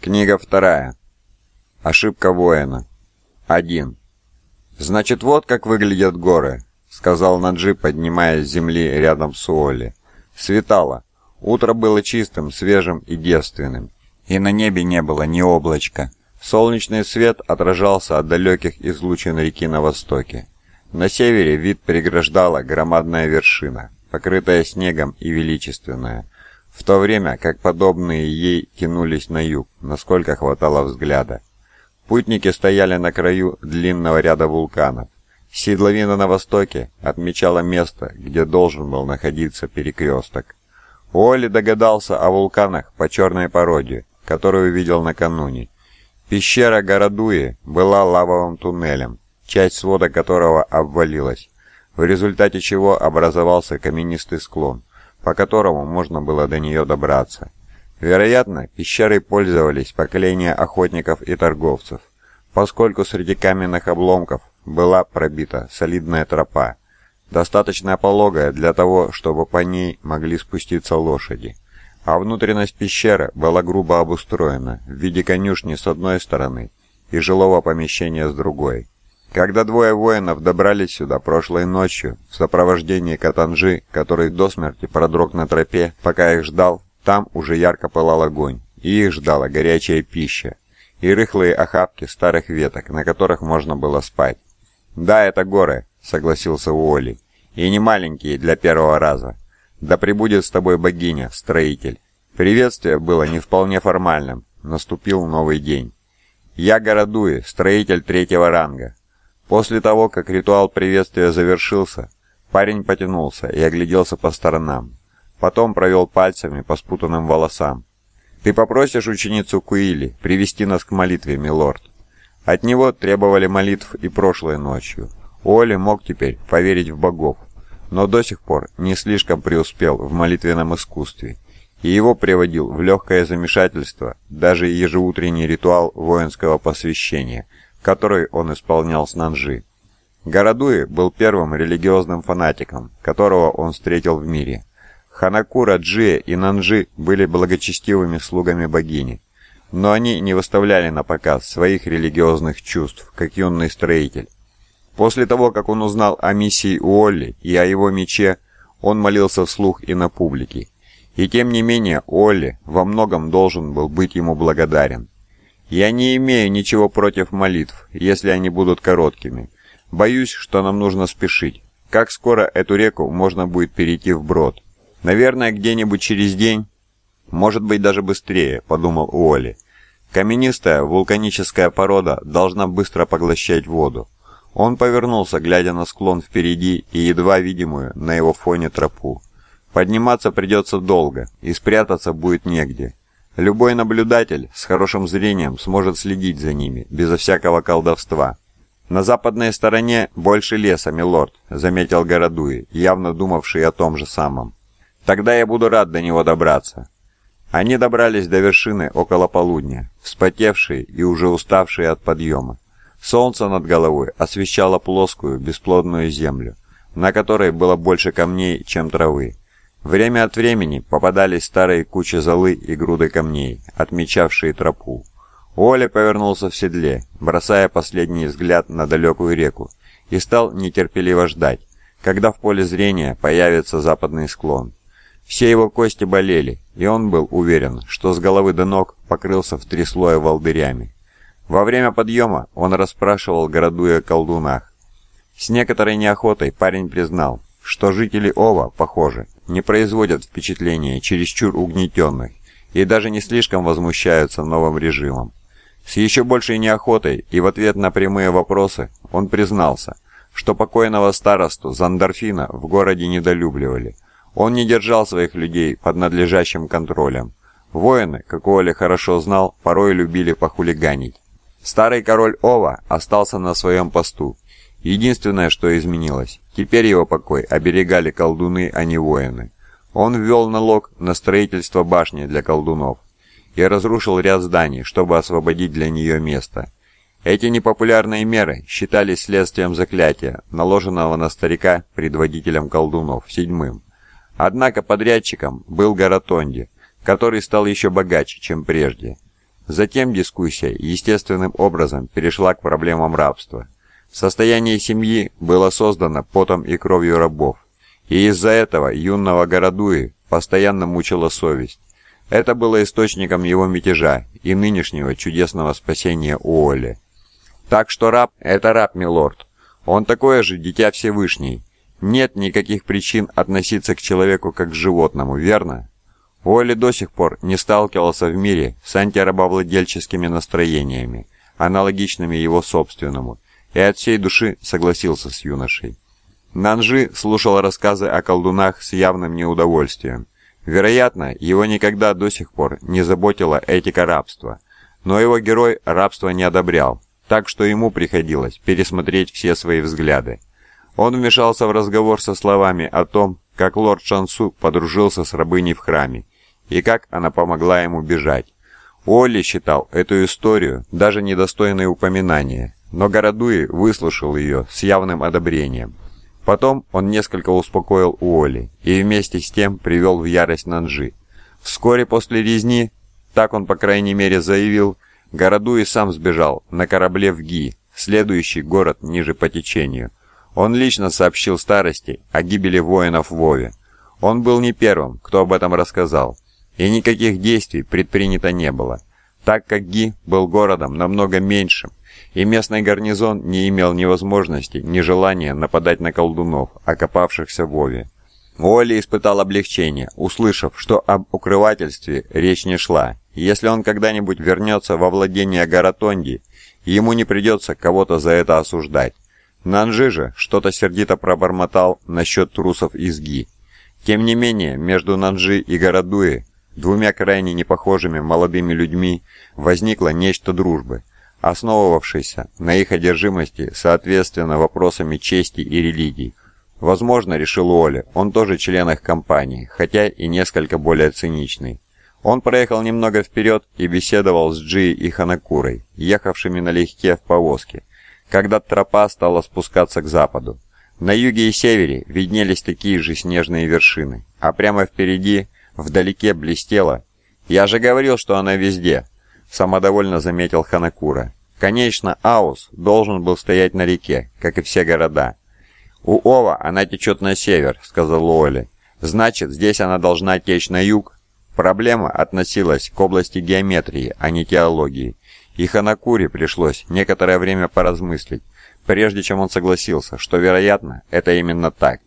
Книга вторая. Ошибка воина. 1. «Значит, вот как выглядят горы», — сказал Наджи, поднимаясь с земли рядом с Уолли. Светало. Утро было чистым, свежим и девственным. И на небе не было ни облачка. Солнечный свет отражался от далеких излучин реки на востоке. На севере вид преграждала громадная вершина, покрытая снегом и величественная в то время как подобные ей тянулись на юг, насколько хватало взгляда. Путники стояли на краю длинного ряда вулканов. Седловина на востоке отмечала место, где должен был находиться перекресток. Уолли догадался о вулканах по черной породе, которую видел накануне. Пещера Городуи была лавовым туннелем, часть свода которого обвалилась, в результате чего образовался каменистый склон, по которому можно было до нее добраться. Вероятно, пещерой пользовались поколения охотников и торговцев, поскольку среди каменных обломков была пробита солидная тропа, достаточно пологая для того, чтобы по ней могли спуститься лошади. А внутренность пещеры была грубо обустроена в виде конюшни с одной стороны и жилого помещения с другой. Когда двое воинов добрались сюда прошлой ночью в сопровождении Катанжи, который до смерти продрог на тропе, пока их ждал, там уже ярко пылал огонь, и их ждала горячая пища, и рыхлые охапки старых веток, на которых можно было спать. «Да, это горы», — согласился Уолли, — «и не маленькие для первого раза. Да пребудет с тобой богиня, строитель». Приветствие было не вполне формальным. Наступил новый день. «Я Городуи, строитель третьего ранга. После того, как ритуал приветствия завершился, парень потянулся и огляделся по сторонам. Потом провел пальцами по спутанным волосам. «Ты попросишь ученицу Куили привести нас к молитве, милорд?» От него требовали молитв и прошлой ночью. Оли мог теперь поверить в богов, но до сих пор не слишком преуспел в молитвенном искусстве, и его приводил в легкое замешательство даже ежеутренний ритуал воинского посвящения – который он исполнял с Нанжи. Городуи был первым религиозным фанатиком, которого он встретил в мире. Ханакура, Джия и Нанжи были благочестивыми слугами богини, но они не выставляли на показ своих религиозных чувств, как юный строитель. После того, как он узнал о миссии Уолли и о его мече, он молился вслух и на публике. И тем не менее, Уолли во многом должен был быть ему благодарен. Я не имею ничего против молитв, если они будут короткими. Боюсь, что нам нужно спешить. Как скоро эту реку можно будет перейти вброд? Наверное, где-нибудь через день? Может быть, даже быстрее, подумал Уолли. Каменистая вулканическая порода должна быстро поглощать воду. Он повернулся, глядя на склон впереди и едва видимую на его фоне тропу. Подниматься придется долго, и спрятаться будет негде. Любой наблюдатель с хорошим зрением сможет следить за ними, безо всякого колдовства. «На западной стороне больше леса, милорд», — заметил Городуи, явно думавший о том же самом. «Тогда я буду рад до него добраться». Они добрались до вершины около полудня, вспотевшие и уже уставшие от подъема. Солнце над головой освещало плоскую, бесплодную землю, на которой было больше камней, чем травы. Время от времени попадались старые кучи золы и груды камней, отмечавшие тропу. Оля повернулся в седле, бросая последний взгляд на далекую реку, и стал нетерпеливо ждать, когда в поле зрения появится западный склон. Все его кости болели, и он был уверен, что с головы до ног покрылся в три слоя волдырями. Во время подъема он расспрашивал городуя о колдунах. С некоторой неохотой парень признал, что жители Ова, похоже, не производят впечатления чересчур угнетенных и даже не слишком возмущаются новым режимом. С еще большей неохотой и в ответ на прямые вопросы он признался, что покойного старосту Зандорфина в городе недолюбливали. Он не держал своих людей под надлежащим контролем. Воины, как Оля хорошо знал, порой любили похулиганить. Старый король Ова остался на своем посту Единственное, что изменилось, теперь его покой оберегали колдуны, а не воины. Он ввел налог на строительство башни для колдунов и разрушил ряд зданий, чтобы освободить для нее место. Эти непопулярные меры считались следствием заклятия, наложенного на старика предводителем колдунов, седьмым. Однако подрядчиком был Гаратонди, который стал еще богаче, чем прежде. Затем дискуссия естественным образом перешла к проблемам рабства. Состояние семьи было создано потом и кровью рабов, и из-за этого юного Городуи постоянно мучила совесть. Это было источником его мятежа и нынешнего чудесного спасения Уолли. Так что раб – это раб, милорд. Он такое же дитя Всевышний. Нет никаких причин относиться к человеку как к животному, верно? Уолли до сих пор не сталкивался в мире с антирабовладельческими настроениями, аналогичными его собственному, и от всей души согласился с юношей. Нанжи слушал рассказы о колдунах с явным неудовольствием. Вероятно, его никогда до сих пор не заботила этика рабства, но его герой рабство не одобрял, так что ему приходилось пересмотреть все свои взгляды. Он вмешался в разговор со словами о том, как лорд Шансу подружился с рабыней в храме, и как она помогла ему бежать. Олли считал эту историю даже недостойной упоминания, но Городуи выслушал ее с явным одобрением. Потом он несколько успокоил Уолли и вместе с тем привел в ярость Нанжи. Вскоре после резни, так он по крайней мере заявил, Городуи сам сбежал на корабле в Ги, следующий город ниже по течению. Он лично сообщил старости о гибели воинов в Вове. Он был не первым, кто об этом рассказал, и никаких действий предпринято не было, так как Ги был городом намного меньшим, и местный гарнизон не имел ни возможности, ни желания нападать на колдунов, окопавшихся в Вове. Уолли испытал облегчение, услышав, что об укрывательстве речь не шла. Если он когда-нибудь вернется во владение Гаратонди, ему не придется кого-то за это осуждать. Нанжи же что-то сердито пробормотал насчет трусов из Ги. Тем не менее, между Нанжи и Городуи, двумя крайне непохожими молодыми людьми, возникло нечто дружбы основывавшийся на их одержимости соответственно вопросами чести и религии. Возможно, решил Оля, он тоже член их компании, хотя и несколько более циничный. Он проехал немного вперед и беседовал с Джи и Ханакурой, ехавшими налегке в повозке, когда тропа стала спускаться к западу. На юге и севере виднелись такие же снежные вершины, а прямо впереди, вдалеке блестело. «Я же говорил, что она везде», самодовольно заметил Ханакура. Конечно, Аус должен был стоять на реке, как и все города. «У Ова она течет на север», — сказал Уолли. «Значит, здесь она должна течь на юг?» Проблема относилась к области геометрии, а не теологии. И Ханакуре пришлось некоторое время поразмыслить, прежде чем он согласился, что, вероятно, это именно так.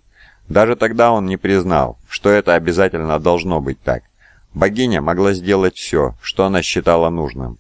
Даже тогда он не признал, что это обязательно должно быть так. Богиня могла сделать все, что она считала нужным.